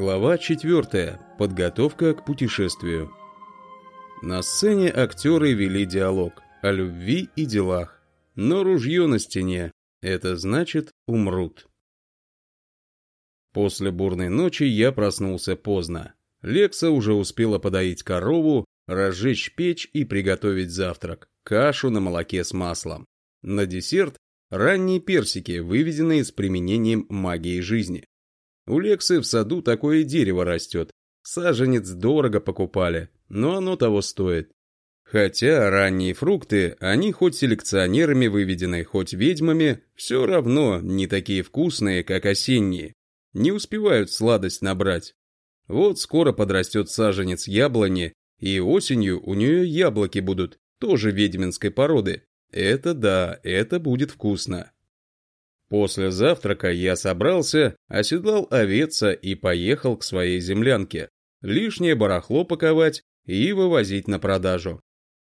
Глава 4. Подготовка к путешествию. На сцене актеры вели диалог о любви и делах. Но ружье на стене – это значит умрут. После бурной ночи я проснулся поздно. Лекса уже успела подоить корову, разжечь печь и приготовить завтрак – кашу на молоке с маслом. На десерт – ранние персики, выведенные с применением магии жизни. У Лексы в саду такое дерево растет. Саженец дорого покупали, но оно того стоит. Хотя ранние фрукты, они хоть селекционерами выведены, хоть ведьмами, все равно не такие вкусные, как осенние. Не успевают сладость набрать. Вот скоро подрастет саженец яблони, и осенью у нее яблоки будут, тоже ведьминской породы. Это да, это будет вкусно. После завтрака я собрался, оседлал овеца и поехал к своей землянке. Лишнее барахло паковать и вывозить на продажу.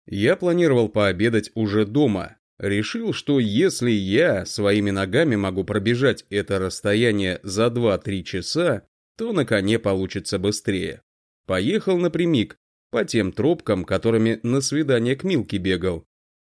Я планировал пообедать уже дома. Решил, что если я своими ногами могу пробежать это расстояние за 2-3 часа, то на коне получится быстрее. Поехал напрямик, по тем тропкам, которыми на свидание к Милке бегал.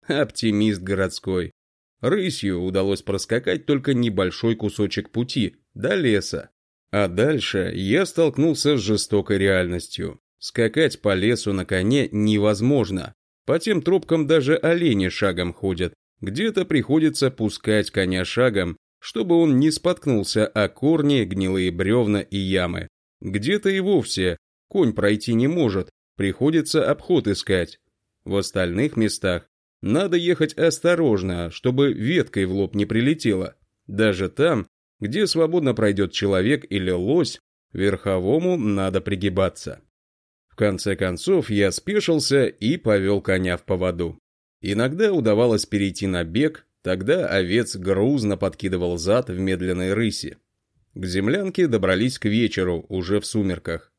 Оптимист городской. Рысью удалось проскакать только небольшой кусочек пути, до леса. А дальше я столкнулся с жестокой реальностью. Скакать по лесу на коне невозможно. По тем тропкам даже олени шагом ходят. Где-то приходится пускать коня шагом, чтобы он не споткнулся о корни, гнилые бревна и ямы. Где-то и вовсе конь пройти не может, приходится обход искать. В остальных местах надо ехать осторожно, чтобы веткой в лоб не прилетело. Даже там, где свободно пройдет человек или лось, верховому надо пригибаться. В конце концов я спешился и повел коня в поводу. Иногда удавалось перейти на бег, тогда овец грузно подкидывал зад в медленной рыси. К землянке добрались к вечеру, уже в сумерках.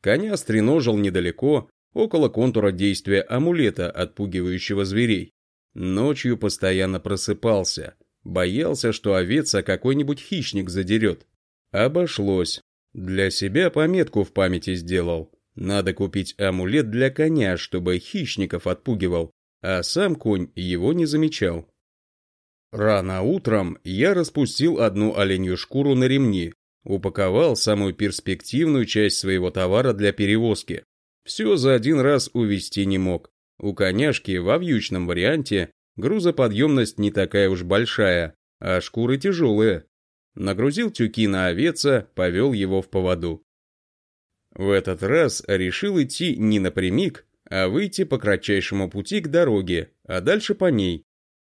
Коня стреножил недалеко, около контура действия амулета, отпугивающего зверей. Ночью постоянно просыпался, боялся, что овеца какой-нибудь хищник задерет. Обошлось. Для себя пометку в памяти сделал. Надо купить амулет для коня, чтобы хищников отпугивал, а сам конь его не замечал. Рано утром я распустил одну оленью шкуру на ремни, упаковал самую перспективную часть своего товара для перевозки. Все за один раз увезти не мог. У коняшки во вьючном варианте грузоподъемность не такая уж большая, а шкуры тяжелые. Нагрузил тюки на овеца, повел его в поводу. В этот раз решил идти не напрямик, а выйти по кратчайшему пути к дороге, а дальше по ней.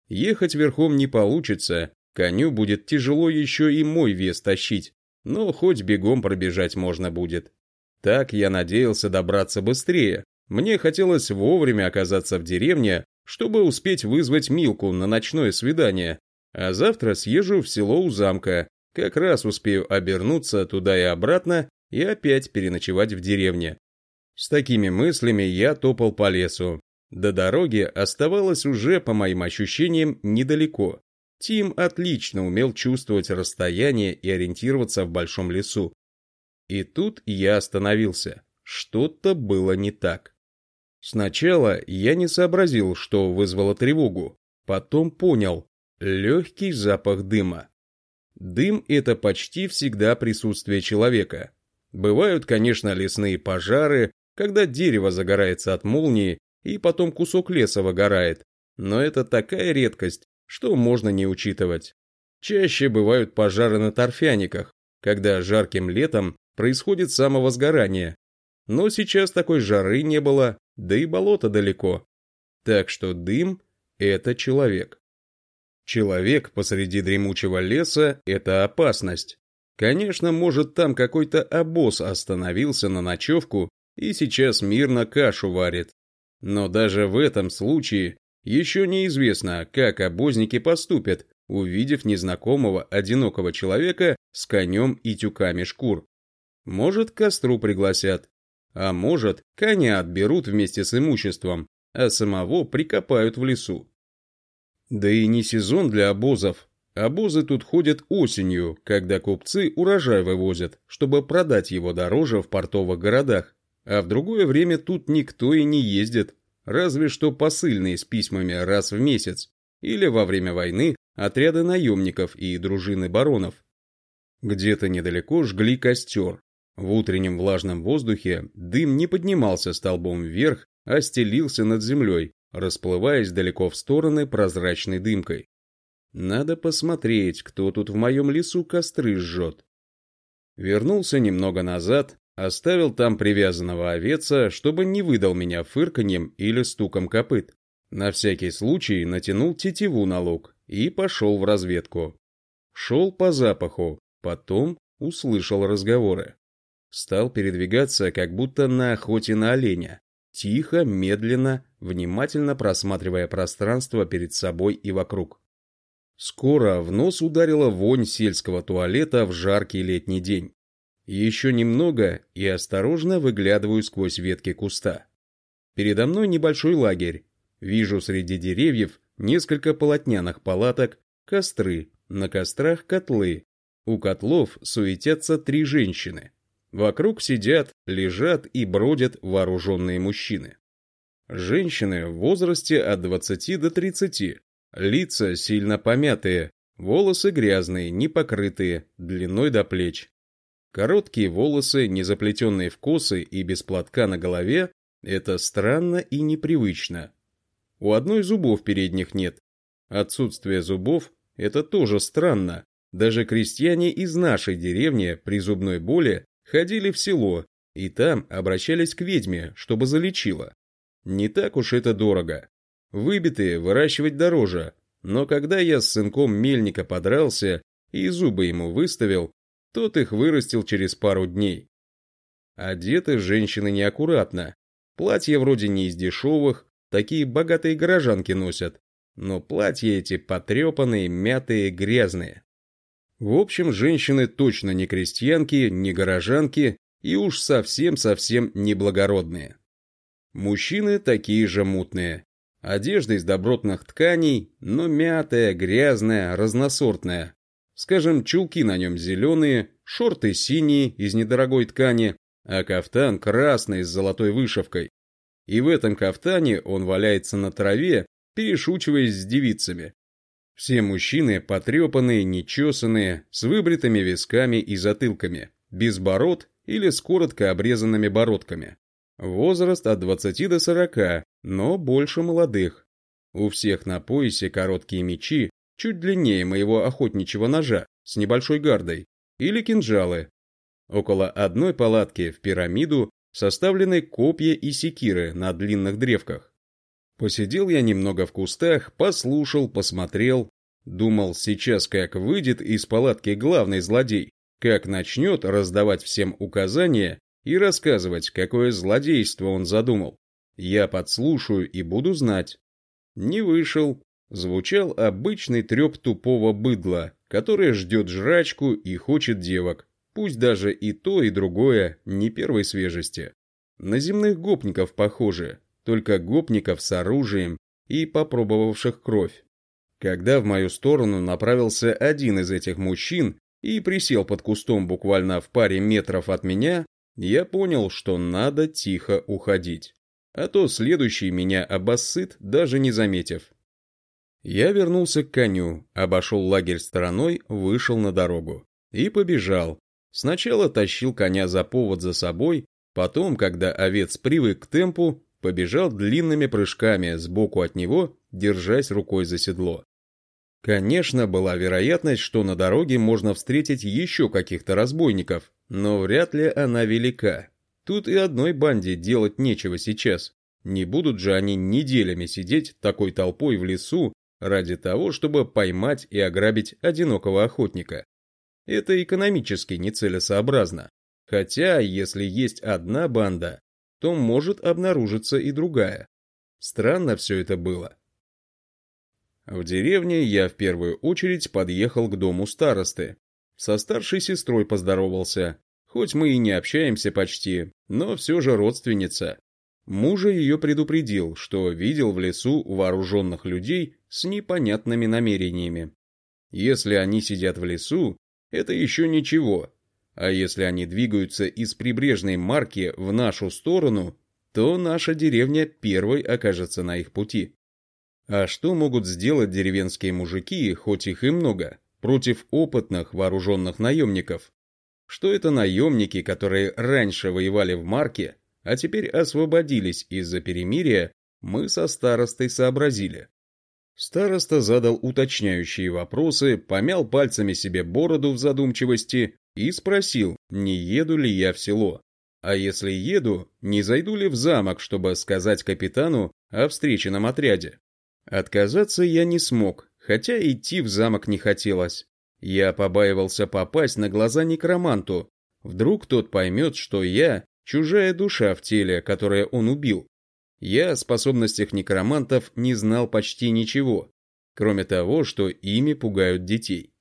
Ехать верхом не получится, коню будет тяжело еще и мой вес тащить, но хоть бегом пробежать можно будет. Так я надеялся добраться быстрее. Мне хотелось вовремя оказаться в деревне, чтобы успеть вызвать Милку на ночное свидание. А завтра съезжу в село у замка. Как раз успею обернуться туда и обратно и опять переночевать в деревне. С такими мыслями я топал по лесу. До дороги оставалось уже, по моим ощущениям, недалеко. Тим отлично умел чувствовать расстояние и ориентироваться в большом лесу. И тут я остановился. Что-то было не так. Сначала я не сообразил, что вызвало тревогу. Потом понял. Легкий запах дыма. Дым – это почти всегда присутствие человека. Бывают, конечно, лесные пожары, когда дерево загорается от молнии, и потом кусок леса выгорает. Но это такая редкость, что можно не учитывать. Чаще бывают пожары на торфяниках, когда жарким летом происходит самовозгорание. Но сейчас такой жары не было, да и болото далеко. Так что дым – это человек. Человек посреди дремучего леса – это опасность. Конечно, может, там какой-то обоз остановился на ночевку и сейчас мирно кашу варит. Но даже в этом случае еще неизвестно, как обозники поступят, увидев незнакомого одинокого человека с конем и тюками шкур. Может, к костру пригласят. А может, коня отберут вместе с имуществом, а самого прикопают в лесу. Да и не сезон для обозов. Обозы тут ходят осенью, когда купцы урожай вывозят, чтобы продать его дороже в портовых городах. А в другое время тут никто и не ездит, разве что посыльные с письмами раз в месяц, или во время войны отряды наемников и дружины баронов. Где-то недалеко жгли костер. В утреннем влажном воздухе дым не поднимался столбом вверх, а стелился над землей, расплываясь далеко в стороны прозрачной дымкой. Надо посмотреть, кто тут в моем лесу костры жжет. Вернулся немного назад, оставил там привязанного овеца, чтобы не выдал меня фырканьем или стуком копыт. На всякий случай натянул тетиву на лук и пошел в разведку. Шел по запаху, потом услышал разговоры. Стал передвигаться, как будто на охоте на оленя. Тихо, медленно, внимательно просматривая пространство перед собой и вокруг. Скоро в нос ударила вонь сельского туалета в жаркий летний день. Еще немного и осторожно выглядываю сквозь ветки куста. Передо мной небольшой лагерь. Вижу среди деревьев несколько полотняных палаток, костры, на кострах котлы. У котлов суетятся три женщины. Вокруг сидят, лежат и бродят вооруженные мужчины. Женщины в возрасте от 20 до 30, Лица сильно помятые, волосы грязные, не покрытые, длиной до плеч. Короткие волосы, не заплетенные в косы и без платка на голове, это странно и непривычно. У одной зубов передних нет. Отсутствие зубов – это тоже странно. Даже крестьяне из нашей деревни при зубной боли ходили в село и там обращались к ведьме, чтобы залечила. Не так уж это дорого. Выбитые выращивать дороже, но когда я с сынком мельника подрался и зубы ему выставил, тот их вырастил через пару дней. Одеты женщины неаккуратно. Платья вроде не из дешевых, такие богатые горожанки носят. Но платья эти потрепанные, мятые, грязные. В общем, женщины точно не крестьянки, не горожанки и уж совсем-совсем не благородные. Мужчины такие же мутные. Одежда из добротных тканей, но мятая, грязная, разносортная. Скажем, чулки на нем зеленые, шорты синие из недорогой ткани, а кафтан красный с золотой вышивкой. И в этом кафтане он валяется на траве, перешучиваясь с девицами. Все мужчины потрепанные, нечесанные, с выбритыми висками и затылками, без бород или с коротко обрезанными бородками. Возраст от 20 до 40, но больше молодых. У всех на поясе короткие мечи, чуть длиннее моего охотничьего ножа, с небольшой гардой, или кинжалы. Около одной палатки в пирамиду составлены копья и секиры на длинных древках. Посидел я немного в кустах, послушал, посмотрел. Думал, сейчас как выйдет из палатки главный злодей, как начнет раздавать всем указания и рассказывать, какое злодейство он задумал. Я подслушаю и буду знать. Не вышел. Звучал обычный треп тупого быдла, которое ждет жрачку и хочет девок. Пусть даже и то, и другое не первой свежести. На земных гопников похоже, только гопников с оружием и попробовавших кровь. Когда в мою сторону направился один из этих мужчин и присел под кустом буквально в паре метров от меня, я понял, что надо тихо уходить. А то следующий меня обоссыт, даже не заметив. Я вернулся к коню, обошел лагерь стороной, вышел на дорогу. И побежал. Сначала тащил коня за повод за собой, потом, когда овец привык к темпу, побежал длинными прыжками сбоку от него, держась рукой за седло. Конечно, была вероятность, что на дороге можно встретить еще каких-то разбойников, но вряд ли она велика. Тут и одной банде делать нечего сейчас. Не будут же они неделями сидеть такой толпой в лесу ради того, чтобы поймать и ограбить одинокого охотника. Это экономически нецелесообразно. Хотя, если есть одна банда, то может обнаружиться и другая. Странно все это было. В деревне я в первую очередь подъехал к дому старосты. Со старшей сестрой поздоровался. Хоть мы и не общаемся почти, но все же родственница. Мужа ее предупредил, что видел в лесу вооруженных людей с непонятными намерениями. Если они сидят в лесу, это еще ничего. А если они двигаются из прибрежной марки в нашу сторону, то наша деревня первой окажется на их пути. А что могут сделать деревенские мужики, хоть их и много, против опытных вооруженных наемников? Что это наемники, которые раньше воевали в марке, а теперь освободились из-за перемирия, мы со старостой сообразили. Староста задал уточняющие вопросы, помял пальцами себе бороду в задумчивости и спросил, не еду ли я в село. А если еду, не зайду ли в замок, чтобы сказать капитану о встреченном отряде? Отказаться я не смог, хотя идти в замок не хотелось. Я побаивался попасть на глаза некроманту. Вдруг тот поймет, что я – чужая душа в теле, которое он убил. Я о способностях некромантов не знал почти ничего, кроме того, что ими пугают детей.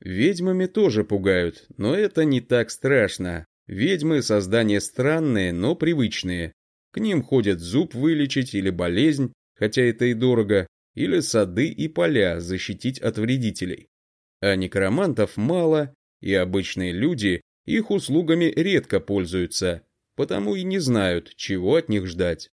Ведьмами тоже пугают, но это не так страшно. Ведьмы – создания странные, но привычные. К ним ходят зуб вылечить или болезнь, хотя это и дорого, или сады и поля защитить от вредителей. А некромантов мало, и обычные люди их услугами редко пользуются, потому и не знают, чего от них ждать.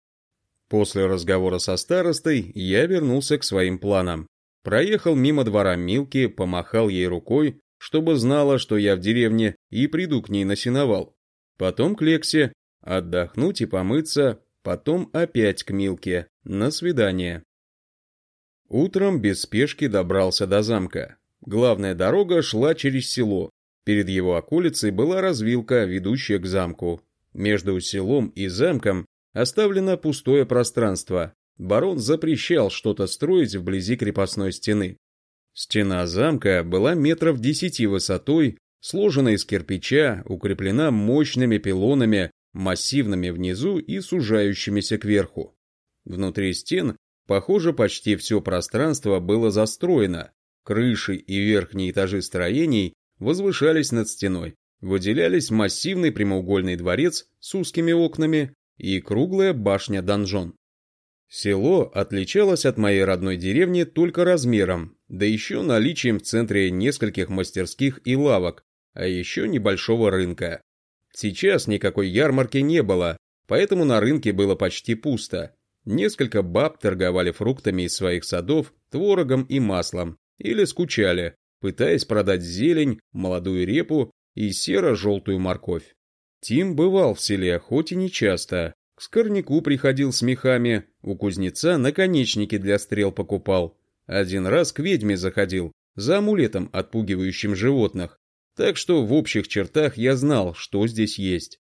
После разговора со старостой я вернулся к своим планам. Проехал мимо двора Милки, помахал ей рукой, чтобы знала, что я в деревне, и приду к ней на сеновал. Потом к Лексе, отдохнуть и помыться, потом опять к Милке, на свидание. Утром без спешки добрался до замка. Главная дорога шла через село. Перед его околицей была развилка, ведущая к замку. Между селом и замком Оставлено пустое пространство. Барон запрещал что-то строить вблизи крепостной стены. Стена замка была метров десяти высотой, сложена из кирпича, укреплена мощными пилонами, массивными внизу и сужающимися кверху. Внутри стен, похоже, почти все пространство было застроено. Крыши и верхние этажи строений возвышались над стеной. Выделялись массивный прямоугольный дворец с узкими окнами, и круглая башня-донжон. Село отличалось от моей родной деревни только размером, да еще наличием в центре нескольких мастерских и лавок, а еще небольшого рынка. Сейчас никакой ярмарки не было, поэтому на рынке было почти пусто. Несколько баб торговали фруктами из своих садов, творогом и маслом, или скучали, пытаясь продать зелень, молодую репу и серо-желтую морковь. Тим бывал в селе, хоть и не часто. К скорняку приходил с мехами, у кузнеца наконечники для стрел покупал. Один раз к ведьме заходил, за амулетом, отпугивающим животных. Так что в общих чертах я знал, что здесь есть.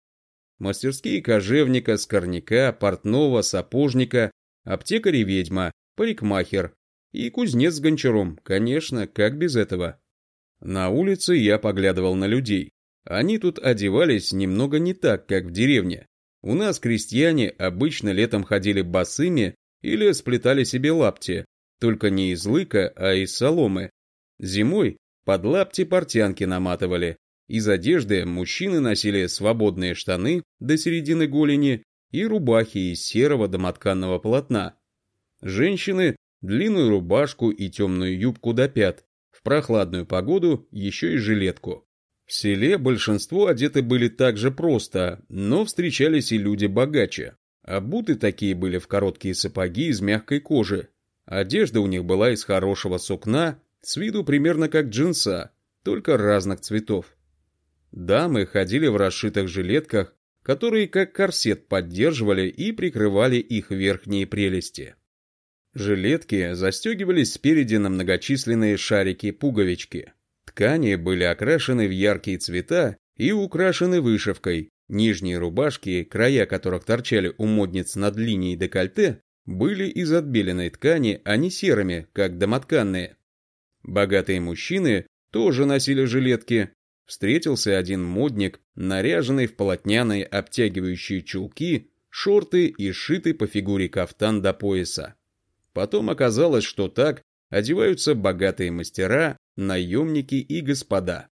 Мастерские кожевника, скорняка, портного, сапожника, аптекарь и ведьма, парикмахер. И кузнец с гончаром, конечно, как без этого. На улице я поглядывал на людей. Они тут одевались немного не так, как в деревне. У нас крестьяне обычно летом ходили босыми или сплетали себе лапти, только не из лыка, а из соломы. Зимой под лапти портянки наматывали. Из одежды мужчины носили свободные штаны до середины голени и рубахи из серого домотканного полотна. Женщины – длинную рубашку и темную юбку до пят, в прохладную погоду еще и жилетку. В селе большинство одеты были так же просто, но встречались и люди богаче. Обуты такие были в короткие сапоги из мягкой кожи. Одежда у них была из хорошего сукна, с виду примерно как джинса, только разных цветов. Дамы ходили в расшитых жилетках, которые как корсет поддерживали и прикрывали их верхние прелести. Жилетки застегивались спереди на многочисленные шарики-пуговички. Ткани были окрашены в яркие цвета и украшены вышивкой. Нижние рубашки, края которых торчали у модниц над линией декольте, были из отбеленной ткани, а не серыми, как домотканные. Богатые мужчины тоже носили жилетки. Встретился один модник, наряженный в полотняные обтягивающие чулки, шорты и сшитый по фигуре кафтан до пояса. Потом оказалось, что так одеваются богатые мастера, наемники и господа.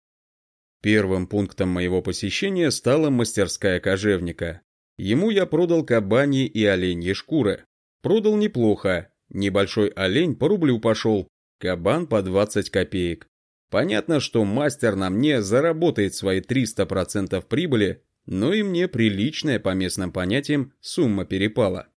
Первым пунктом моего посещения стала мастерская кожевника. Ему я продал кабани и оленьи шкуры. Продал неплохо. Небольшой олень по рублю пошел, кабан по 20 копеек. Понятно, что мастер на мне заработает свои 300% прибыли, но и мне приличная по местным понятиям сумма перепала.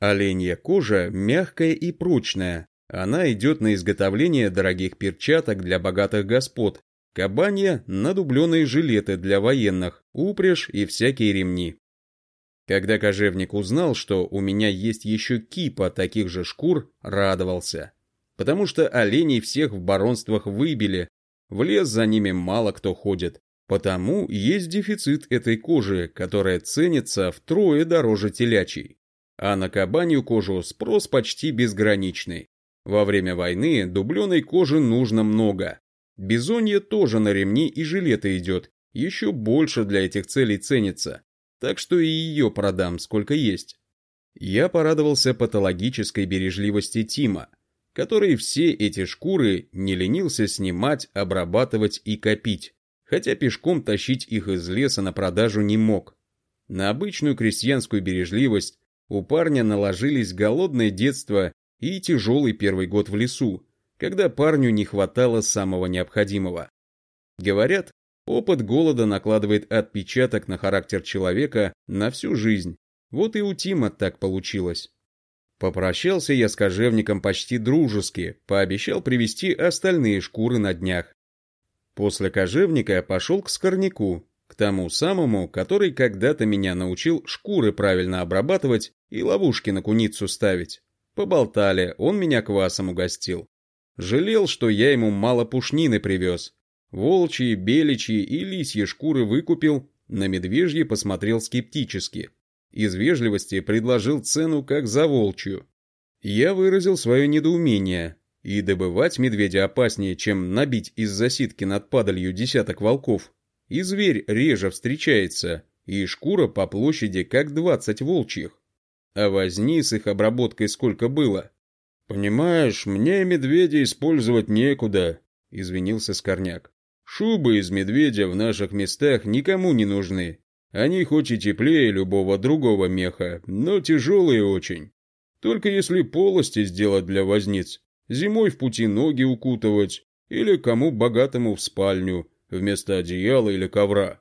Оленья кожа мягкая и прочная. Она идет на изготовление дорогих перчаток для богатых господ, кабанья – на дубленые жилеты для военных, упряжь и всякие ремни. Когда кожевник узнал, что у меня есть еще кипа таких же шкур, радовался. Потому что оленей всех в баронствах выбили, в лес за ними мало кто ходит. Потому есть дефицит этой кожи, которая ценится втрое дороже телячьей. А на кабанью кожу спрос почти безграничный. Во время войны дубленой кожи нужно много. Бизонье тоже на ремни и жилеты идет, еще больше для этих целей ценится. Так что и ее продам сколько есть. Я порадовался патологической бережливости Тима, который все эти шкуры не ленился снимать, обрабатывать и копить хотя пешком тащить их из леса на продажу не мог. На обычную крестьянскую бережливость у парня наложились голодное детство и тяжелый первый год в лесу, когда парню не хватало самого необходимого. Говорят, опыт голода накладывает отпечаток на характер человека на всю жизнь. Вот и у Тима так получилось. Попрощался я с кожевником почти дружески, пообещал привезти остальные шкуры на днях. После кожевника пошел к скорняку, к тому самому, который когда-то меня научил шкуры правильно обрабатывать и ловушки на куницу ставить. Поболтали, он меня квасом угостил. Жалел, что я ему мало пушнины привез. Волчьи, беличьи и лисьи шкуры выкупил, на медвежьи посмотрел скептически. Из вежливости предложил цену как за волчью. Я выразил свое недоумение, и добывать медведя опаснее, чем набить из засидки над падалью десяток волков. И зверь реже встречается, и шкура по площади как двадцать волчьих. А возни с их обработкой сколько было. «Понимаешь, мне медведя использовать некуда», — извинился Скорняк. «Шубы из медведя в наших местах никому не нужны. Они хоть и теплее любого другого меха, но тяжелые очень. Только если полости сделать для возниц, зимой в пути ноги укутывать, или кому богатому в спальню, вместо одеяла или ковра.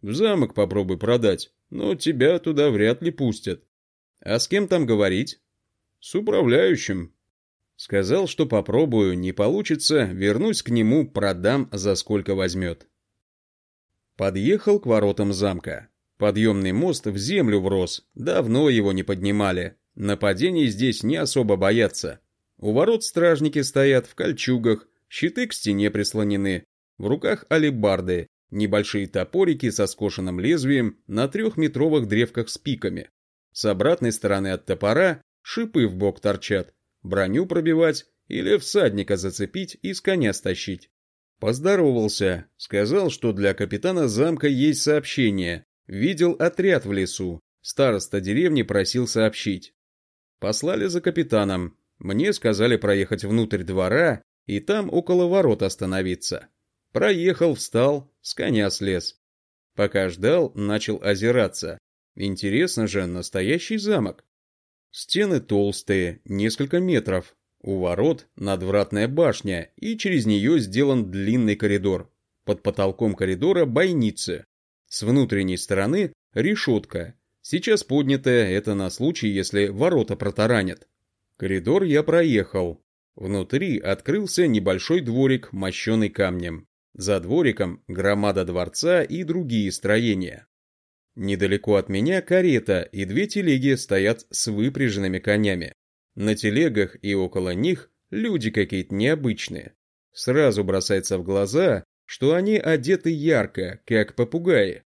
В замок попробуй продать, но тебя туда вряд ли пустят. А с кем там говорить? С управляющим. Сказал, что попробую, не получится, вернусь к нему, продам за сколько возьмет. Подъехал к воротам замка. Подъемный мост в землю врос, давно его не поднимали. Нападений здесь не особо боятся. У ворот стражники стоят в кольчугах, щиты к стене прислонены, в руках алебарды, небольшие топорики со скошенным лезвием на трехметровых древках с пиками. С обратной стороны от топора шипы в бок торчат, броню пробивать или всадника зацепить и с коня стащить. Поздоровался, сказал, что для капитана замка есть сообщение. Видел отряд в лесу, староста деревни просил сообщить. Послали за капитаном, мне сказали проехать внутрь двора и там около ворот остановиться. Проехал, встал, с коня слез. Пока ждал, начал озираться. Интересно же, настоящий замок. Стены толстые, несколько метров. У ворот надвратная башня, и через нее сделан длинный коридор. Под потолком коридора бойницы. С внутренней стороны решетка. Сейчас поднятая это на случай, если ворота протаранят. Коридор я проехал. Внутри открылся небольшой дворик, мощенный камнем. За двориком громада дворца и другие строения. Недалеко от меня карета и две телеги стоят с выпряженными конями. На телегах и около них люди какие-то необычные. Сразу бросается в глаза, что они одеты ярко, как попугаи.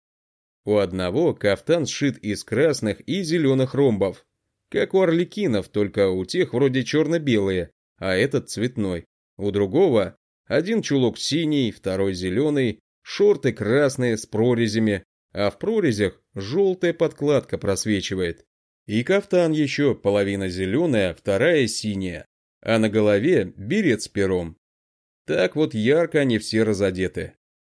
У одного кафтан сшит из красных и зеленых ромбов, как у орликинов, только у тех вроде черно-белые, а этот цветной. У другого один чулок синий, второй зеленый, шорты красные с прорезями, а в прорезях желтая подкладка просвечивает. И кафтан еще половина зеленая, вторая синяя, а на голове берет с пером. Так вот ярко они все разодеты.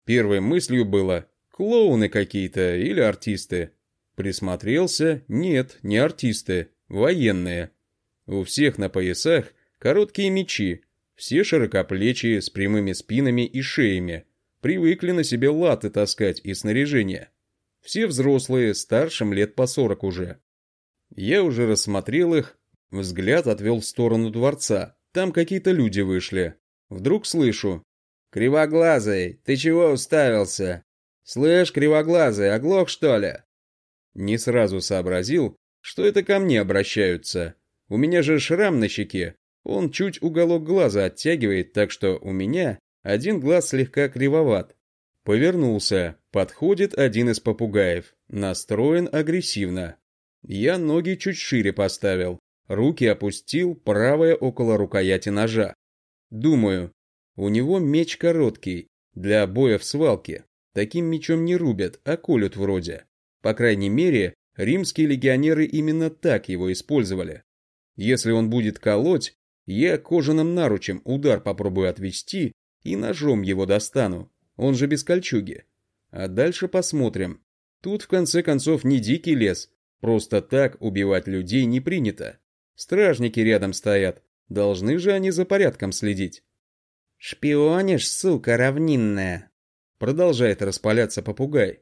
Первой мыслью было клоуны какие-то или артисты. Присмотрелся, нет, не артисты. Военные. У всех на поясах короткие мечи. Все широкоплечие, с прямыми спинами и шеями. Привыкли на себе латы таскать и снаряжение. Все взрослые, старшим лет по сорок уже. Я уже рассмотрел их, взгляд отвел в сторону дворца. Там какие-то люди вышли. Вдруг слышу. «Кривоглазый, ты чего уставился? Слышь, кривоглазый, оглох что ли?» Не сразу сообразил, что это ко мне обращаются. У меня же шрам на щеке. Он чуть уголок глаза оттягивает, так что у меня один глаз слегка кривоват. Повернулся. Подходит один из попугаев. Настроен агрессивно. Я ноги чуть шире поставил. Руки опустил, правая около рукояти ножа. Думаю, у него меч короткий, для боя в свалке. Таким мечом не рубят, а колют вроде. По крайней мере, римские легионеры именно так его использовали. Если он будет колоть, я кожаным наручем удар попробую отвести и ножом его достану, он же без кольчуги. А дальше посмотрим. Тут в конце концов не дикий лес, просто так убивать людей не принято. Стражники рядом стоят, должны же они за порядком следить. «Шпионишь, сука равнинная!» Продолжает распаляться попугай.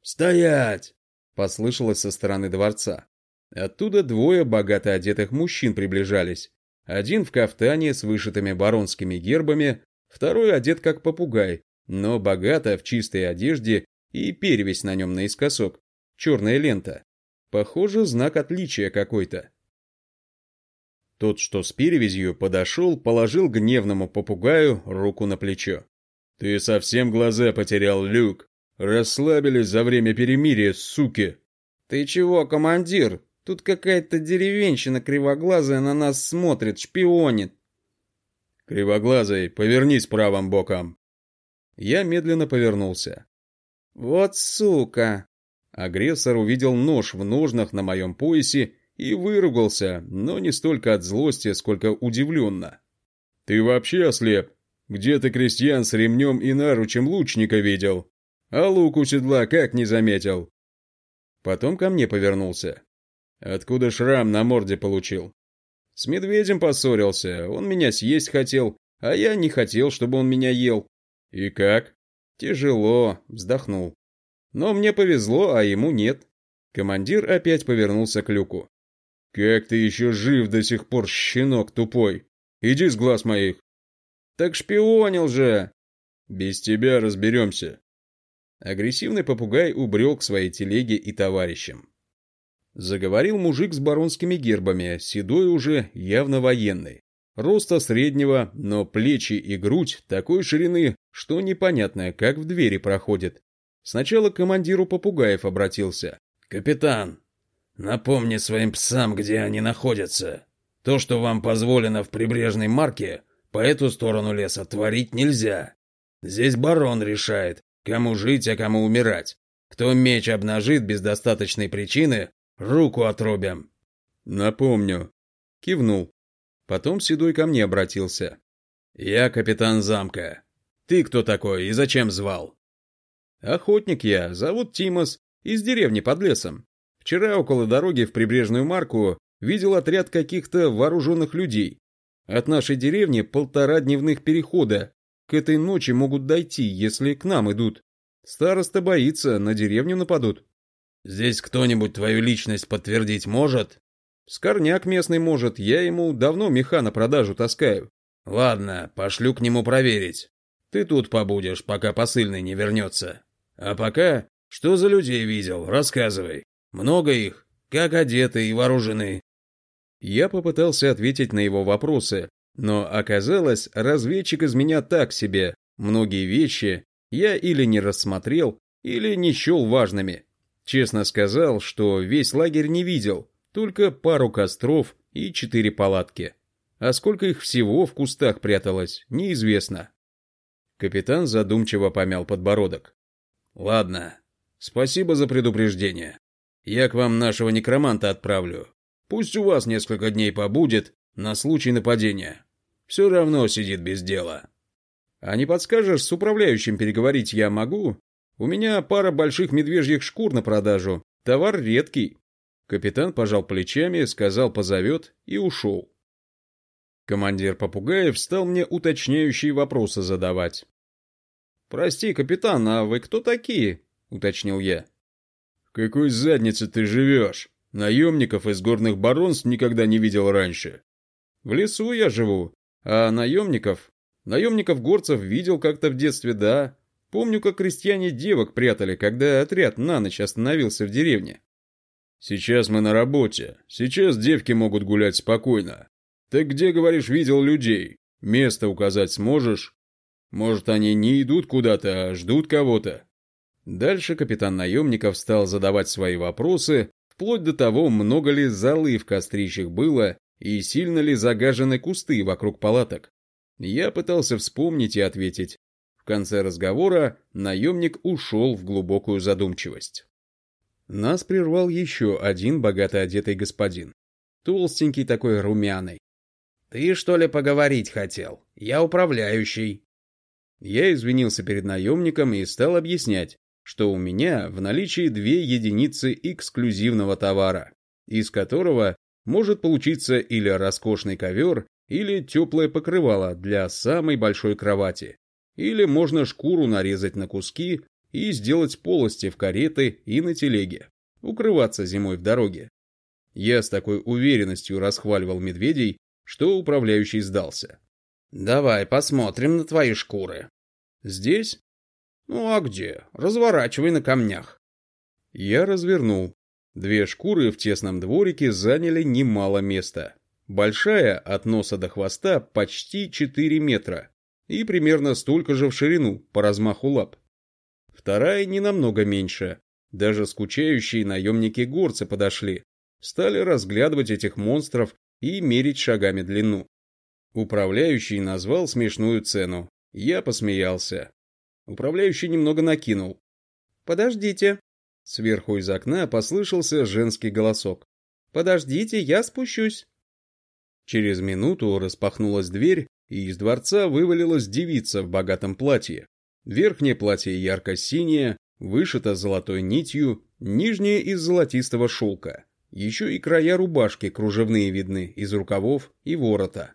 «Стоять!» Послышалось со стороны дворца. Оттуда двое богато одетых мужчин приближались. Один в кафтане с вышитыми баронскими гербами, второй одет как попугай, но богато в чистой одежде и перевесь на нем наискосок. Черная лента. Похоже, знак отличия какой-то. Тот, что с перевязью, подошел, положил гневному попугаю руку на плечо. «Ты совсем глаза потерял, Люк. Расслабились за время перемирия, суки!» «Ты чего, командир? Тут какая-то деревенщина кривоглазая на нас смотрит, шпионит!» «Кривоглазый, повернись правым боком!» Я медленно повернулся. «Вот сука!» Агрессор увидел нож в ножнах на моем поясе и выругался, но не столько от злости, сколько удивленно. «Ты вообще ослеп? Где ты крестьян с ремнем и наручем лучника видел? А лук у седла как не заметил?» Потом ко мне повернулся. «Откуда шрам на морде получил?» «С медведем поссорился, он меня съесть хотел, а я не хотел, чтобы он меня ел». «И как?» «Тяжело», вздохнул. «Но мне повезло, а ему нет». Командир опять повернулся к люку. «Как ты еще жив до сих пор, щенок тупой? Иди с глаз моих!» «Так шпионил же!» «Без тебя разберемся!» Агрессивный попугай убрел к своей телеге и товарищам. Заговорил мужик с баронскими гербами, седой уже, явно военный. Роста среднего, но плечи и грудь такой ширины, что непонятно, как в двери проходит. Сначала к командиру попугаев обратился. «Капитан, Напомни своим псам, где они находятся. То, что вам позволено в прибрежной марке, по эту сторону леса творить нельзя. Здесь барон решает, кому жить, а кому умирать. Кто меч обнажит без достаточной причины, руку отрубим. Напомню. Кивнул. Потом Седой ко мне обратился. Я капитан замка. Ты кто такой и зачем звал? Охотник я, зовут Тимос, из деревни под лесом. Вчера около дороги в прибрежную марку видел отряд каких-то вооруженных людей. От нашей деревни полтора дневных перехода. К этой ночи могут дойти, если к нам идут. Староста боится, на деревню нападут. Здесь кто-нибудь твою личность подтвердить может? Скорняк местный может, я ему давно меха на продажу таскаю. Ладно, пошлю к нему проверить. Ты тут побудешь, пока посыльный не вернется. А пока, что за людей видел, рассказывай. Много их, как одеты и вооружены. Я попытался ответить на его вопросы, но оказалось, разведчик из меня так себе. Многие вещи я или не рассмотрел, или не счел важными. Честно сказал, что весь лагерь не видел, только пару костров и четыре палатки. А сколько их всего в кустах пряталось, неизвестно. Капитан задумчиво помял подбородок. «Ладно, спасибо за предупреждение. Я к вам нашего некроманта отправлю. Пусть у вас несколько дней побудет на случай нападения. Все равно сидит без дела. А не подскажешь, с управляющим переговорить я могу? У меня пара больших медвежьих шкур на продажу. Товар редкий. Капитан пожал плечами, сказал позовет и ушел. Командир попугаев стал мне уточняющие вопросы задавать. «Прости, капитан, а вы кто такие?» — уточнил я. «В какой заднице ты живешь? Наемников из горных баронств никогда не видел раньше». «В лесу я живу, а наемников? Наемников-горцев видел как-то в детстве, да. Помню, как крестьяне девок прятали, когда отряд на ночь остановился в деревне». «Сейчас мы на работе. Сейчас девки могут гулять спокойно. Так где, говоришь, видел людей? Место указать сможешь? Может, они не идут куда-то, а ждут кого-то?» Дальше капитан наемников стал задавать свои вопросы, вплоть до того, много ли золы в кострищах было и сильно ли загажены кусты вокруг палаток. Я пытался вспомнить и ответить. В конце разговора наемник ушел в глубокую задумчивость. Нас прервал еще один богато одетый господин. Толстенький такой румяный. «Ты что ли поговорить хотел? Я управляющий». Я извинился перед наемником и стал объяснять, что у меня в наличии две единицы эксклюзивного товара, из которого может получиться или роскошный ковер, или теплое покрывало для самой большой кровати, или можно шкуру нарезать на куски и сделать полости в кареты и на телеге, укрываться зимой в дороге. Я с такой уверенностью расхваливал медведей, что управляющий сдался. «Давай посмотрим на твои шкуры». «Здесь?» «Ну а где? Разворачивай на камнях». Я развернул. Две шкуры в тесном дворике заняли немало места. Большая от носа до хвоста почти 4 метра и примерно столько же в ширину по размаху лап. Вторая не намного меньше. Даже скучающие наемники-горцы подошли, стали разглядывать этих монстров и мерить шагами длину. Управляющий назвал смешную цену. Я посмеялся. Управляющий немного накинул. «Подождите». Сверху из окна послышался женский голосок. «Подождите, я спущусь». Через минуту распахнулась дверь, и из дворца вывалилась девица в богатом платье. Верхнее платье ярко-синее, вышито золотой нитью, нижнее из золотистого шелка. Еще и края рубашки кружевные видны из рукавов и ворота.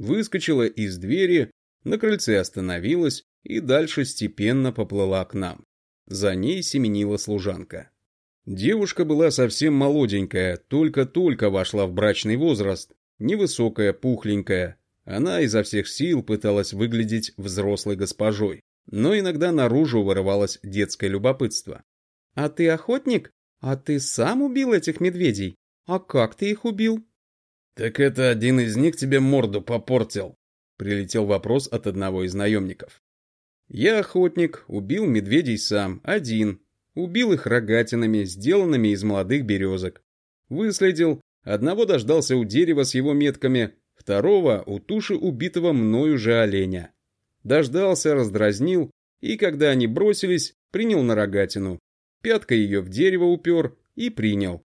Выскочила из двери, на крыльце остановилась, и дальше степенно поплыла к нам. За ней семенила служанка. Девушка была совсем молоденькая, только-только вошла в брачный возраст, невысокая, пухленькая. Она изо всех сил пыталась выглядеть взрослой госпожой, но иногда наружу вырывалось детское любопытство. «А ты охотник? А ты сам убил этих медведей? А как ты их убил?» «Так это один из них тебе морду попортил», — прилетел вопрос от одного из наемников. Я охотник, убил медведей сам, один. Убил их рогатинами, сделанными из молодых березок. Выследил, одного дождался у дерева с его метками, второго у туши убитого мною же оленя. Дождался, раздразнил, и когда они бросились, принял на рогатину. Пяткой ее в дерево упер и принял.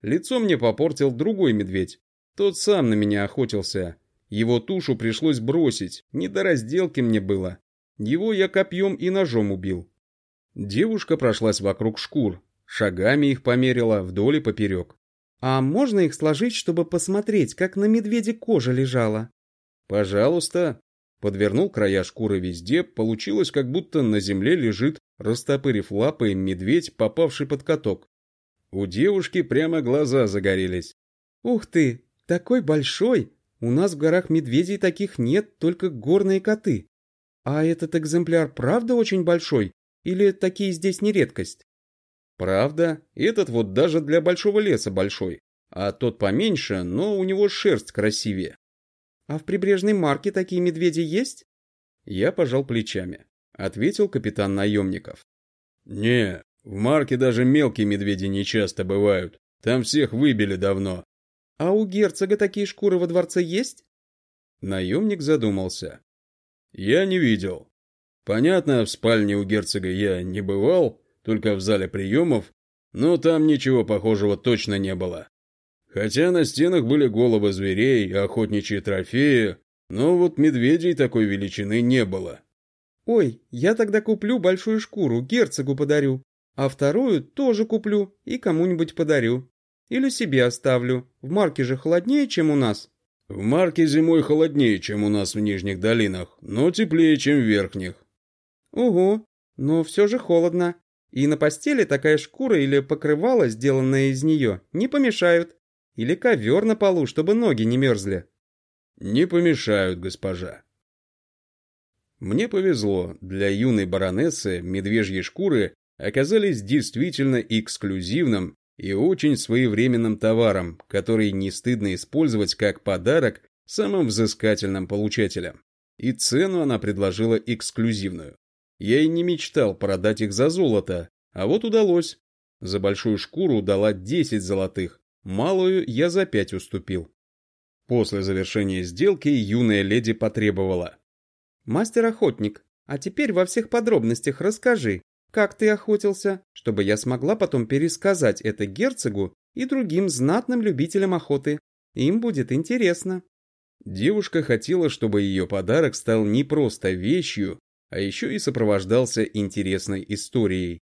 Лицо мне попортил другой медведь. Тот сам на меня охотился. Его тушу пришлось бросить, не до разделки мне было. Его я копьем и ножом убил. Девушка прошлась вокруг шкур, шагами их померила вдоль и поперек. «А можно их сложить, чтобы посмотреть, как на медведе кожа лежала?» «Пожалуйста». Подвернул края шкуры везде, получилось, как будто на земле лежит, растопырив лапы, медведь, попавший под каток. У девушки прямо глаза загорелись. «Ух ты, такой большой! У нас в горах медведей таких нет, только горные коты. А этот экземпляр правда очень большой? Или такие здесь не редкость? Правда, этот вот даже для большого леса большой, а тот поменьше, но у него шерсть красивее. А в прибрежной марке такие медведи есть? Я пожал плечами. Ответил капитан наемников. Не, в марке даже мелкие медведи не часто бывают. Там всех выбили давно. А у герцога такие шкуры во дворце есть? Наемник задумался. Я не видел. Понятно, в спальне у герцога я не бывал, только в зале приемов, но там ничего похожего точно не было. Хотя на стенах были головы зверей, охотничьи трофеи, но вот медведей такой величины не было. «Ой, я тогда куплю большую шкуру, герцогу подарю, а вторую тоже куплю и кому-нибудь подарю. Или себе оставлю, в марке же холоднее, чем у нас». В Марке зимой холоднее, чем у нас в нижних долинах, но теплее, чем в верхних. Угу, но все же холодно. И на постели такая шкура или покрывало, сделанное из нее, не помешают. Или ковер на полу, чтобы ноги не мерзли. Не помешают, госпожа. Мне повезло, для юной баронессы медвежьи шкуры оказались действительно эксклюзивным и очень своевременным товаром, который не стыдно использовать как подарок самым взыскательным получателям. И цену она предложила эксклюзивную. Я и не мечтал продать их за золото, а вот удалось. За большую шкуру дала 10 золотых, малую я за 5 уступил. После завершения сделки юная леди потребовала. «Мастер-охотник, а теперь во всех подробностях расскажи, как ты охотился, чтобы я смогла потом пересказать это герцогу и другим знатным любителям охоты. Им будет интересно». Девушка хотела, чтобы ее подарок стал не просто вещью, а еще и сопровождался интересной историей.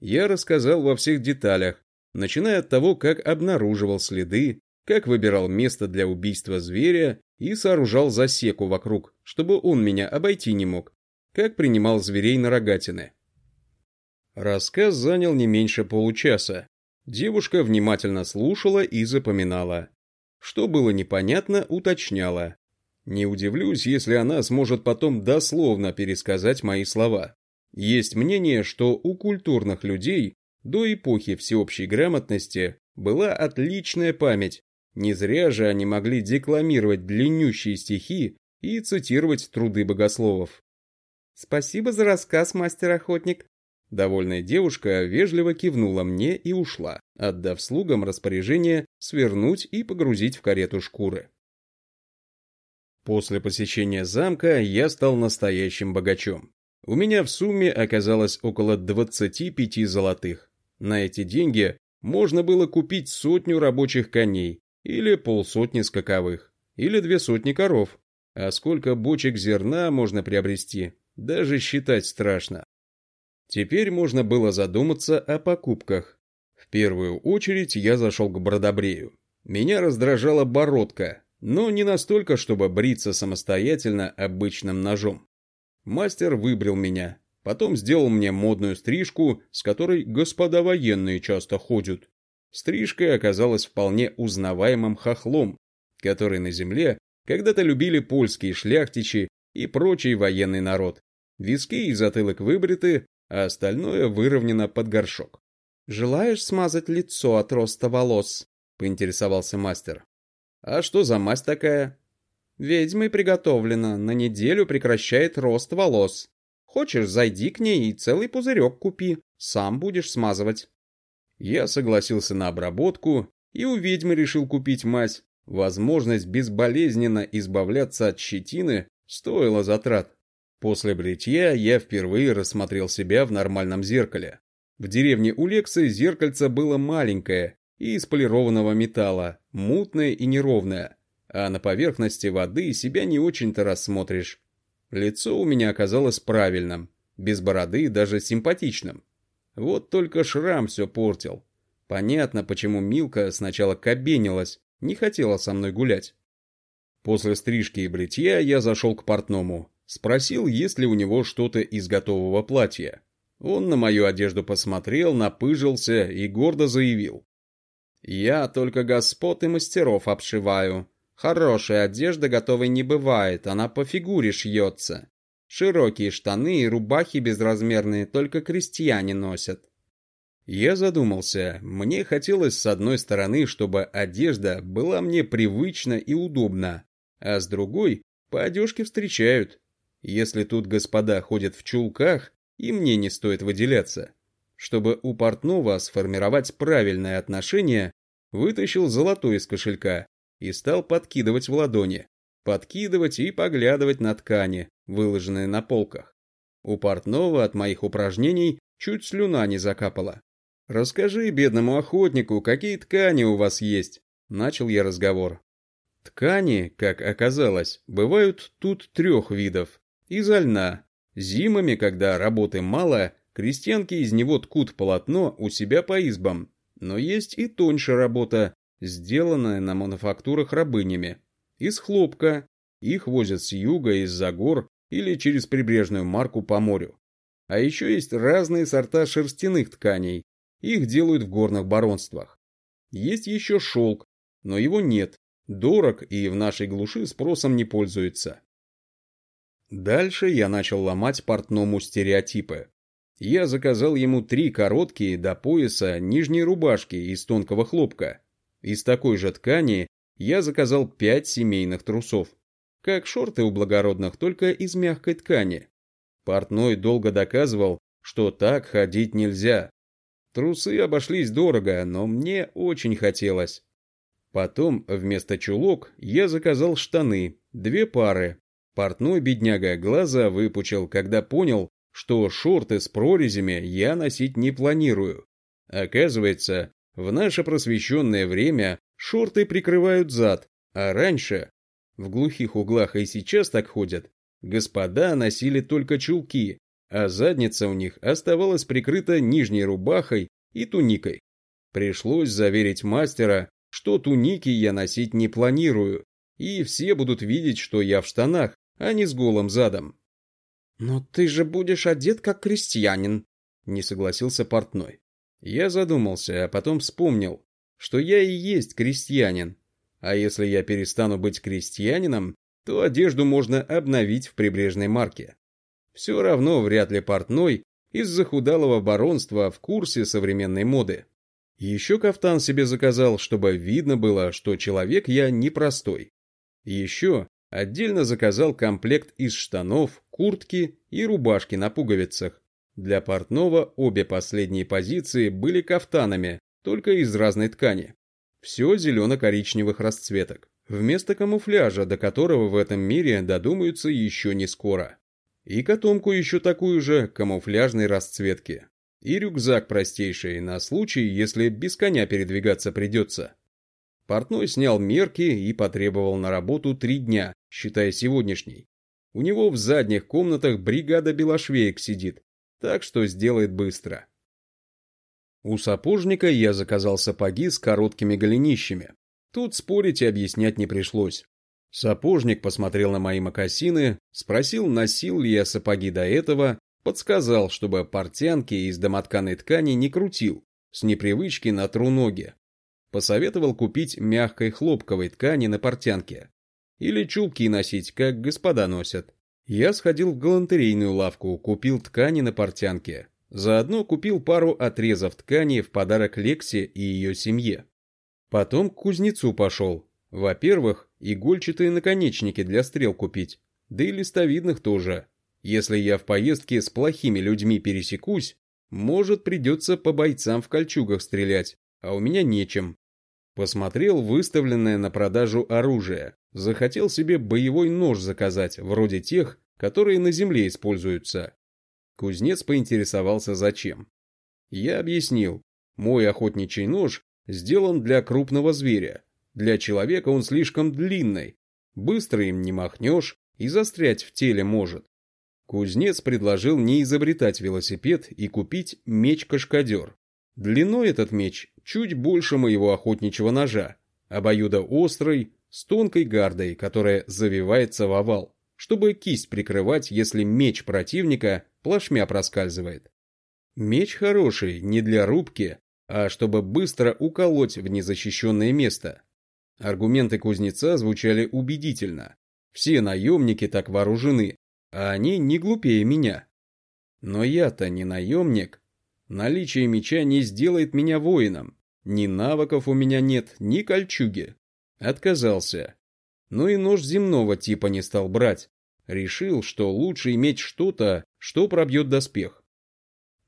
Я рассказал во всех деталях, начиная от того, как обнаруживал следы, как выбирал место для убийства зверя и сооружал засеку вокруг, чтобы он меня обойти не мог, как принимал зверей на рогатины. Рассказ занял не меньше получаса. Девушка внимательно слушала и запоминала. Что было непонятно, уточняла. Не удивлюсь, если она сможет потом дословно пересказать мои слова. Есть мнение, что у культурных людей до эпохи всеобщей грамотности была отличная память. Не зря же они могли декламировать длиннющие стихи и цитировать труды богословов. «Спасибо за рассказ, мастер-охотник», Довольная девушка вежливо кивнула мне и ушла, отдав слугам распоряжение свернуть и погрузить в карету шкуры. После посещения замка я стал настоящим богачом. У меня в сумме оказалось около 25 золотых. На эти деньги можно было купить сотню рабочих коней, или полсотни скаковых, или две сотни коров. А сколько бочек зерна можно приобрести, даже считать страшно. Теперь можно было задуматься о покупках. В первую очередь я зашел к Бродобрею. Меня раздражала бородка, но не настолько, чтобы бриться самостоятельно обычным ножом. Мастер выбрил меня, потом сделал мне модную стрижку, с которой господа военные часто ходят. Стрижка оказалась вполне узнаваемым хохлом, который на земле когда-то любили польские шляхтичи и прочий военный народ. Виски и затылок выбриты, а остальное выровнено под горшок. «Желаешь смазать лицо от роста волос?» — поинтересовался мастер. «А что за мазь такая?» «Ведьмой приготовлена, на неделю прекращает рост волос. Хочешь, зайди к ней и целый пузырек купи, сам будешь смазывать». Я согласился на обработку и у ведьмы решил купить мазь. Возможность безболезненно избавляться от щетины стоила затрат. После бритья я впервые рассмотрел себя в нормальном зеркале. В деревне у Лексы зеркальце было маленькое и из полированного металла, мутное и неровное, а на поверхности воды себя не очень-то рассмотришь. Лицо у меня оказалось правильным, без бороды и даже симпатичным. Вот только шрам все портил. Понятно, почему Милка сначала кабенилась, не хотела со мной гулять. После стрижки и бритья я зашел к портному. Спросил, есть ли у него что-то из готового платья. Он на мою одежду посмотрел, напыжился и гордо заявил. «Я только господ и мастеров обшиваю. Хорошая одежда готовой не бывает, она по фигуре шьется. Широкие штаны и рубахи безразмерные только крестьяне носят». Я задумался. Мне хотелось с одной стороны, чтобы одежда была мне привычна и удобна, а с другой по одежке встречают. Если тут господа ходят в чулках, и мне не стоит выделяться. Чтобы у портного сформировать правильное отношение, вытащил золотой из кошелька и стал подкидывать в ладони. Подкидывать и поглядывать на ткани, выложенные на полках. У портного от моих упражнений чуть слюна не закапала. «Расскажи бедному охотнику, какие ткани у вас есть?» Начал я разговор. Ткани, как оказалось, бывают тут трех видов изо льна. Зимами, когда работы мало, крестьянки из него ткут полотно у себя по избам. Но есть и тоньше работа, сделанная на мануфактурах рабынями. Из хлопка. Их возят с юга, из-за гор или через прибрежную марку по морю. А еще есть разные сорта шерстяных тканей. Их делают в горных баронствах. Есть еще шелк, но его нет. Дорог и в нашей глуши спросом не пользуется. Дальше я начал ломать портному стереотипы. Я заказал ему три короткие до пояса нижние рубашки из тонкого хлопка. Из такой же ткани я заказал пять семейных трусов. Как шорты у благородных, только из мягкой ткани. Портной долго доказывал, что так ходить нельзя. Трусы обошлись дорого, но мне очень хотелось. Потом вместо чулок я заказал штаны, две пары. Портной бедняга глаза выпучил, когда понял, что шорты с прорезями я носить не планирую. Оказывается, в наше просвещенное время шорты прикрывают зад, а раньше, в глухих углах и сейчас так ходят, господа носили только чулки, а задница у них оставалась прикрыта нижней рубахой и туникой. Пришлось заверить мастера, что туники я носить не планирую, и все будут видеть, что я в штанах, а не с голым задом. «Но ты же будешь одет как крестьянин», — не согласился портной. Я задумался, а потом вспомнил, что я и есть крестьянин. А если я перестану быть крестьянином, то одежду можно обновить в прибрежной марке. Все равно вряд ли портной из захудалого баронства в курсе современной моды. Еще кафтан себе заказал, чтобы видно было, что человек я непростой. Еще отдельно заказал комплект из штанов, куртки и рубашки на пуговицах. Для портного обе последние позиции были кафтанами, только из разной ткани. Все зелено-коричневых расцветок, вместо камуфляжа, до которого в этом мире додумаются еще не скоро. И котомку еще такую же, камуфляжной расцветки. И рюкзак простейший, на случай, если без коня передвигаться придется. Портной снял мерки и потребовал на работу три дня, считая сегодняшний. У него в задних комнатах бригада белошвеек сидит, так что сделает быстро. У сапожника я заказал сапоги с короткими голенищами. Тут спорить и объяснять не пришлось. Сапожник посмотрел на мои мокасины, спросил, носил ли я сапоги до этого, подсказал, чтобы портянки из домотканой ткани не крутил, с непривычки натру ноги. Посоветовал купить мягкой хлопковой ткани на портянке. Или чулки носить, как господа носят. Я сходил в галантерейную лавку, купил ткани на портянке. Заодно купил пару отрезов ткани в подарок Лексе и ее семье. Потом к кузнецу пошел. Во-первых, игольчатые наконечники для стрел купить, да и листовидных тоже. Если я в поездке с плохими людьми пересекусь, может придется по бойцам в кольчугах стрелять, а у меня нечем. Посмотрел выставленное на продажу оружие. Захотел себе боевой нож заказать, вроде тех, которые на земле используются. Кузнец поинтересовался зачем. Я объяснил. Мой охотничий нож сделан для крупного зверя. Для человека он слишком длинный. Быстро им не махнешь и застрять в теле может. Кузнец предложил не изобретать велосипед и купить меч-кашкадер. Длиной этот меч чуть больше моего охотничьего ножа, обоюдоострый, с тонкой гардой, которая завивается в овал, чтобы кисть прикрывать, если меч противника плашмя проскальзывает. Меч хороший не для рубки, а чтобы быстро уколоть в незащищенное место. Аргументы кузнеца звучали убедительно. Все наемники так вооружены, а они не глупее меня. Но я-то не наемник. Наличие меча не сделает меня воином. Ни навыков у меня нет, ни кольчуги. Отказался. Но и нож земного типа не стал брать. Решил, что лучше иметь что-то, что пробьет доспех.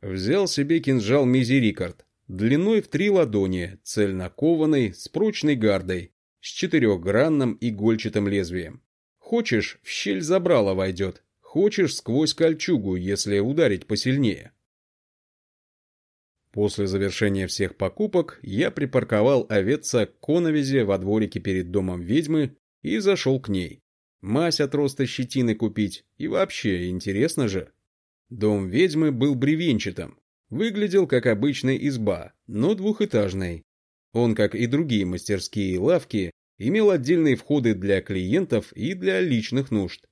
Взял себе кинжал Мизерикард, длиной в три ладони, цельнокованный, с прочной гардой, с четырехгранным игольчатым лезвием. Хочешь, в щель забрала войдет, хочешь сквозь кольчугу, если ударить посильнее. После завершения всех покупок я припарковал овеца к коновизе во дворике перед домом ведьмы и зашел к ней. Мазь от роста щетины купить, и вообще, интересно же. Дом ведьмы был бревенчатым, выглядел как обычная изба, но двухэтажный. Он, как и другие мастерские и лавки, имел отдельные входы для клиентов и для личных нужд.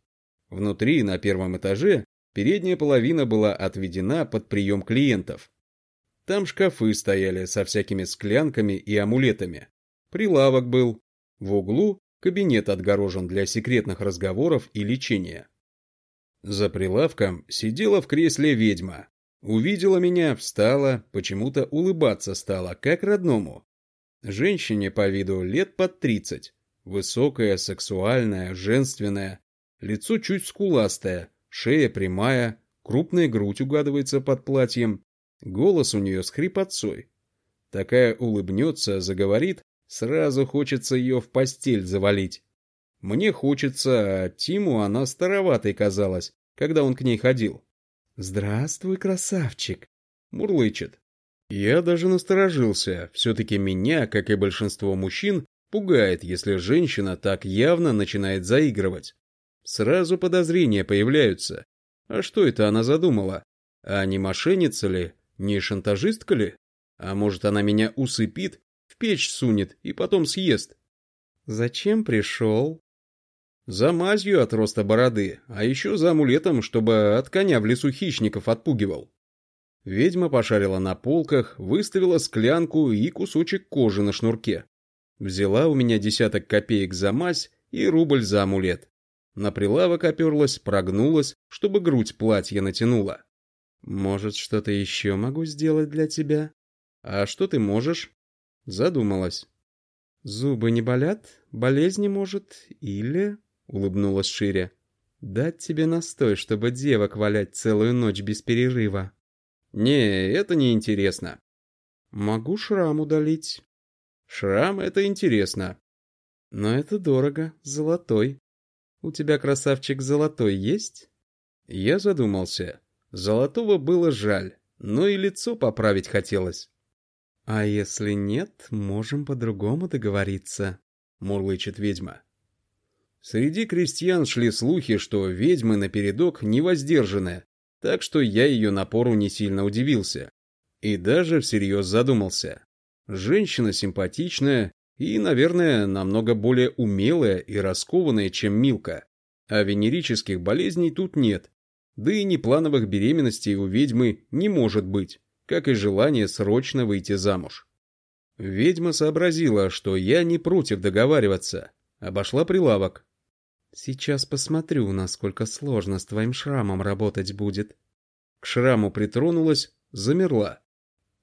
Внутри, на первом этаже, передняя половина была отведена под прием клиентов. Там шкафы стояли со всякими склянками и амулетами. Прилавок был. В углу кабинет отгорожен для секретных разговоров и лечения. За прилавком сидела в кресле ведьма. Увидела меня, встала, почему-то улыбаться стала, как родному. Женщине по виду лет под тридцать. Высокая, сексуальная, женственная. Лицо чуть скуластое, шея прямая, крупная грудь угадывается под платьем. Голос у нее с хрипотцой. Такая улыбнется, заговорит, сразу хочется ее в постель завалить. Мне хочется, а Тиму она староватой казалась, когда он к ней ходил. «Здравствуй, красавчик!» — мурлычет. Я даже насторожился. Все-таки меня, как и большинство мужчин, пугает, если женщина так явно начинает заигрывать. Сразу подозрения появляются. А что это она задумала? А не мошенница ли? Не шантажистка ли? А может, она меня усыпит, в печь сунет и потом съест? Зачем пришел? За мазью от роста бороды, а еще за амулетом, чтобы от коня в лесу хищников отпугивал. Ведьма пошарила на полках, выставила склянку и кусочек кожи на шнурке. Взяла у меня десяток копеек за мазь и рубль за амулет. На прилавок оперлась, прогнулась, чтобы грудь платья натянула. «Может, что-то еще могу сделать для тебя?» «А что ты можешь?» Задумалась. «Зубы не болят? Болезни, может? Или...» Улыбнулась шире. «Дать тебе настой, чтобы девок валять целую ночь без перерыва». Не, это не интересно. Могу шрам удалить. Шрам — это интересно. Но это дорого, золотой. У тебя, красавчик, золотой есть? Я задумался. Золотого было жаль, но и лицо поправить хотелось. А если нет, можем по-другому договориться, мурлычет ведьма. Среди крестьян шли слухи, что ведьмы напередок невоздержанные, так что я ее напору не сильно удивился. И даже всерьез задумался. Женщина симпатичная и, наверное, намного более умелая и раскованная, чем Милка. А венерических болезней тут нет. Да и неплановых беременностей у ведьмы не может быть, как и желание срочно выйти замуж. Ведьма сообразила, что я не против договариваться. Обошла прилавок, Сейчас посмотрю, насколько сложно с твоим шрамом работать будет. К шраму притронулась, замерла.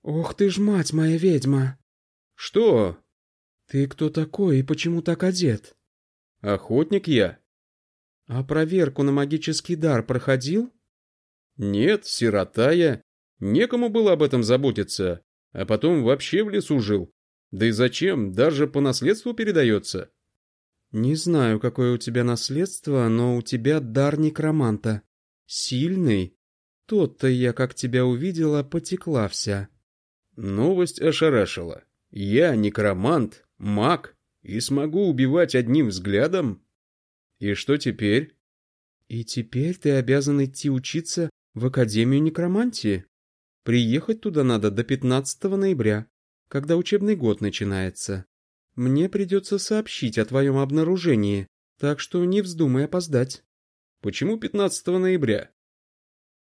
Ох ты ж мать моя ведьма! Что? Ты кто такой и почему так одет? Охотник я. А проверку на магический дар проходил? Нет, сирота я. Некому было об этом заботиться. А потом вообще в лесу жил. Да и зачем? Даже по наследству передается. «Не знаю, какое у тебя наследство, но у тебя дар некроманта. Сильный. Тот-то я, как тебя увидела, потекла вся». Новость ошарашила. «Я некромант, маг, и смогу убивать одним взглядом? И что теперь?» «И теперь ты обязан идти учиться в Академию некромантии. Приехать туда надо до 15 ноября, когда учебный год начинается. Мне придется сообщить о твоем обнаружении, так что не вздумай опоздать. Почему 15 ноября?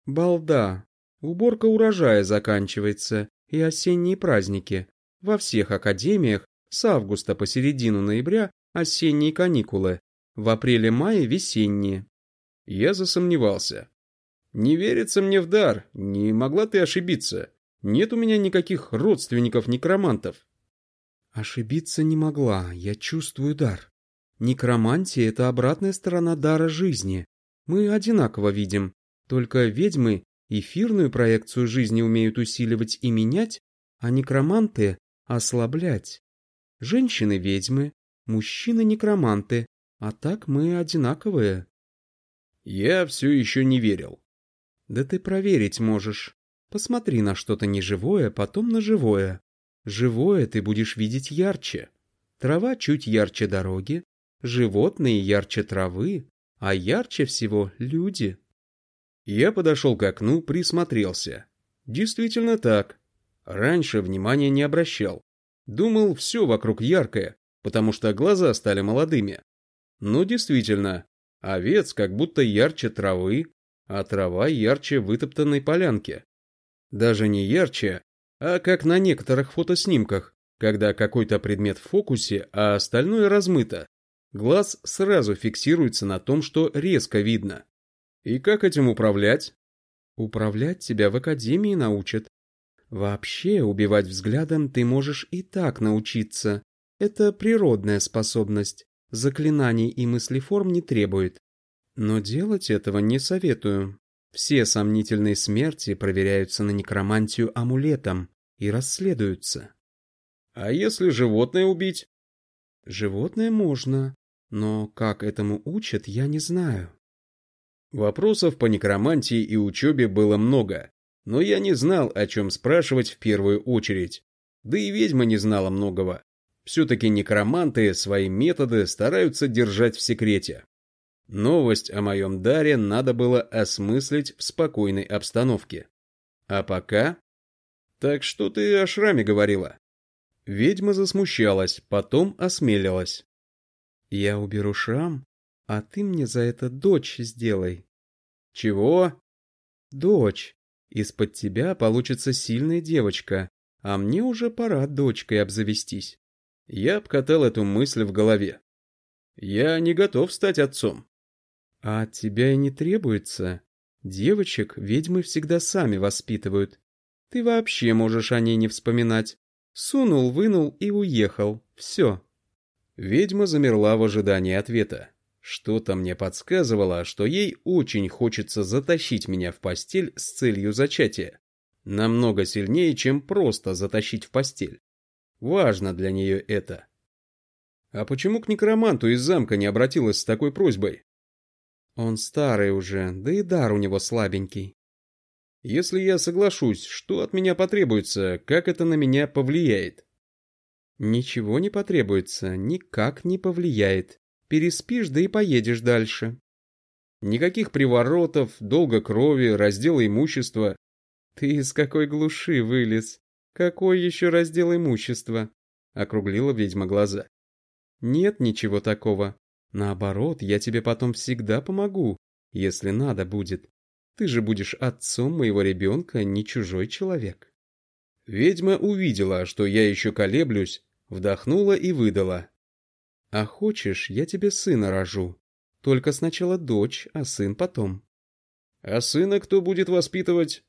Балда. Уборка урожая заканчивается, и осенние праздники. Во всех академиях с августа по середину ноября осенние каникулы, в апреле-мае весенние. Я засомневался. Не верится мне в дар, не могла ты ошибиться. Нет у меня никаких родственников-некромантов. Ошибиться не могла, я чувствую дар. Некромантия — это обратная сторона дара жизни. Мы одинаково видим, только ведьмы эфирную проекцию жизни умеют усиливать и менять, а некроманты — ослаблять. Женщины — ведьмы, мужчины — некроманты, а так мы одинаковые. Я все еще не верил. Да ты проверить можешь. Посмотри на что-то неживое, потом на живое. Живое ты будешь видеть ярче. Трава чуть ярче дороги, животные ярче травы, а ярче всего люди. Я подошел к окну, присмотрелся. Действительно так. Раньше внимания не обращал. Думал, все вокруг яркое, потому что глаза стали молодыми. Ну, действительно, овец как будто ярче травы, а трава ярче вытоптанной полянки. Даже не ярче, а как на некоторых фотоснимках, когда какой-то предмет в фокусе, а остальное размыто. Глаз сразу фиксируется на том, что резко видно. И как этим управлять? Управлять тебя в академии научат. Вообще, убивать взглядом ты можешь и так научиться. Это природная способность. Заклинаний и мыслеформ не требует. Но делать этого не советую. Все сомнительные смерти проверяются на некромантию амулетом и расследуются. А если животное убить? Животное можно, но как этому учат, я не знаю. Вопросов по некромантии и учебе было много, но я не знал, о чем спрашивать в первую очередь. Да и ведьма не знала многого. Все-таки некроманты свои методы стараются держать в секрете. Новость о моем даре надо было осмыслить в спокойной обстановке. А пока... Так что ты о шраме говорила? Ведьма засмущалась, потом осмелилась. Я уберу шрам, а ты мне за это дочь сделай. Чего? Дочь. Из-под тебя получится сильная девочка, а мне уже пора дочкой обзавестись. Я обкатал эту мысль в голове. Я не готов стать отцом. А от тебя и не требуется. Девочек ведьмы всегда сами воспитывают. Ты вообще можешь о ней не вспоминать. Сунул, вынул и уехал. Все. Ведьма замерла в ожидании ответа. Что-то мне подсказывало, что ей очень хочется затащить меня в постель с целью зачатия. Намного сильнее, чем просто затащить в постель. Важно для нее это. А почему к некроманту из замка не обратилась с такой просьбой? Он старый уже, да и дар у него слабенький. Если я соглашусь, что от меня потребуется, как это на меня повлияет? Ничего не потребуется, никак не повлияет. Переспишь, да и поедешь дальше. Никаких приворотов, долга крови, раздела имущества. Ты из какой глуши вылез? Какой еще раздел имущества? Округлила ведьма глаза. Нет ничего такого. Наоборот, я тебе потом всегда помогу, если надо будет. Ты же будешь отцом моего ребенка, не чужой человек. Ведьма увидела, что я еще колеблюсь, вдохнула и выдала. А хочешь, я тебе сына рожу. Только сначала дочь, а сын потом. А сына кто будет воспитывать?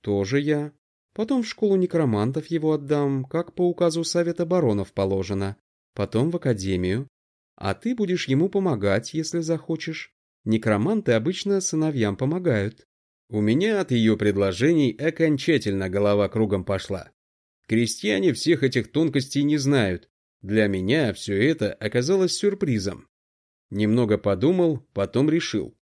Тоже я. Потом в школу некромантов его отдам, как по указу Совета баронов положено. Потом в академию, а ты будешь ему помогать, если захочешь. Некроманты обычно сыновьям помогают. У меня от ее предложений окончательно голова кругом пошла. Крестьяне всех этих тонкостей не знают. Для меня все это оказалось сюрпризом. Немного подумал, потом решил.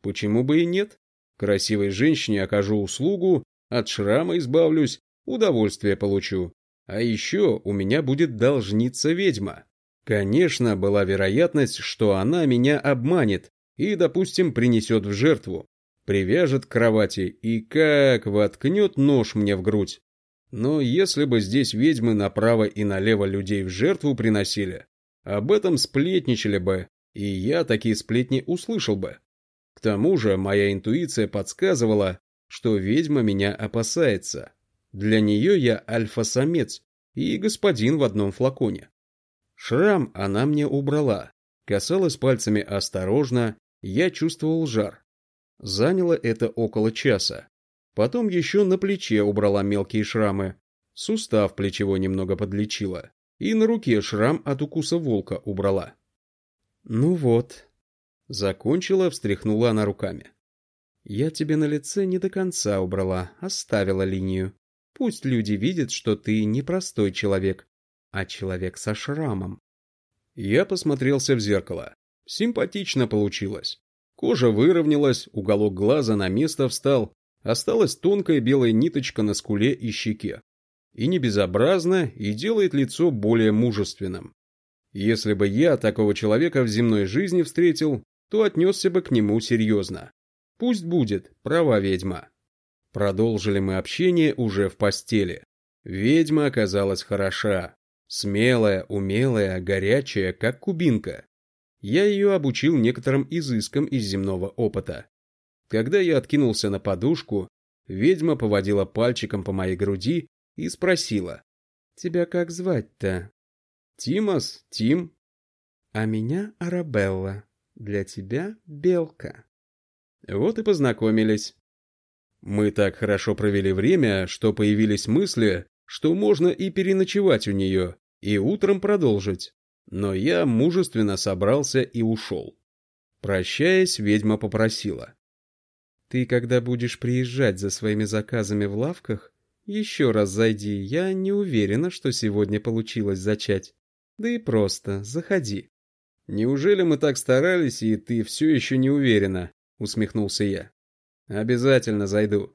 Почему бы и нет? Красивой женщине окажу услугу, от шрама избавлюсь, удовольствие получу. А еще у меня будет должница ведьма. Конечно, была вероятность, что она меня обманет и, допустим, принесет в жертву, привяжет к кровати и как воткнет нож мне в грудь. Но если бы здесь ведьмы направо и налево людей в жертву приносили, об этом сплетничали бы, и я такие сплетни услышал бы. К тому же моя интуиция подсказывала, что ведьма меня опасается. Для нее я альфа-самец и господин в одном флаконе. Шрам она мне убрала. Касалась пальцами осторожно, я чувствовал жар. Заняло это около часа. Потом еще на плече убрала мелкие шрамы. Сустав плечевой немного подлечила. И на руке шрам от укуса волка убрала. «Ну вот», — закончила, встряхнула она руками. «Я тебе на лице не до конца убрала, оставила линию. Пусть люди видят, что ты не простой человек, а человек со шрамом. Я посмотрелся в зеркало. Симпатично получилось. Кожа выровнялась, уголок глаза на место встал, осталась тонкая белая ниточка на скуле и щеке. И не безобразно, и делает лицо более мужественным. Если бы я такого человека в земной жизни встретил, то отнесся бы к нему серьезно. Пусть будет, права ведьма. Продолжили мы общение уже в постели. Ведьма оказалась хороша, Смелая, умелая, горячая, как кубинка. Я ее обучил некоторым изыскам из земного опыта. Когда я откинулся на подушку, ведьма поводила пальчиком по моей груди и спросила. «Тебя как звать-то?» «Тимос, Тим». «А меня Арабелла. Для тебя Белка». Вот и познакомились. Мы так хорошо провели время, что появились мысли, что можно и переночевать у нее, и утром продолжить. Но я мужественно собрался и ушел. Прощаясь, ведьма попросила. «Ты, когда будешь приезжать за своими заказами в лавках, еще раз зайди, я не уверена, что сегодня получилось зачать. Да и просто, заходи». «Неужели мы так старались, и ты все еще не уверена?» — усмехнулся я. «Обязательно зайду».